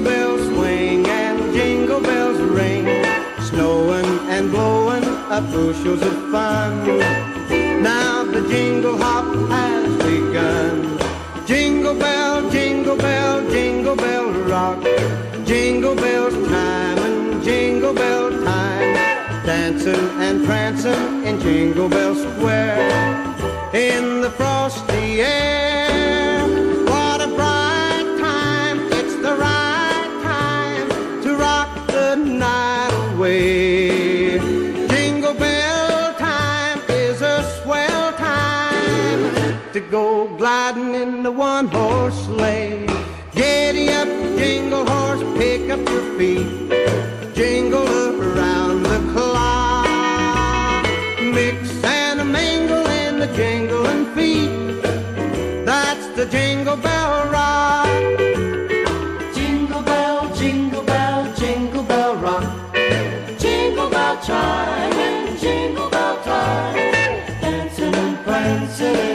bells swing and jingle bells ring, snowing and blowing up bushels of fun. Now the jingle hop has begun. Jingle bell, jingle bell, jingle bell rock. Jingle bells time and jingle bell time. Dancing and prancing in Jingle Bell Square. In the frosty air. Go gliding in the one horse sleigh. Giddy up, jingle horse, pick up your feet. Jingle around the clock. Mix and a mingle in the jingling feet. That's the jingle bell rock.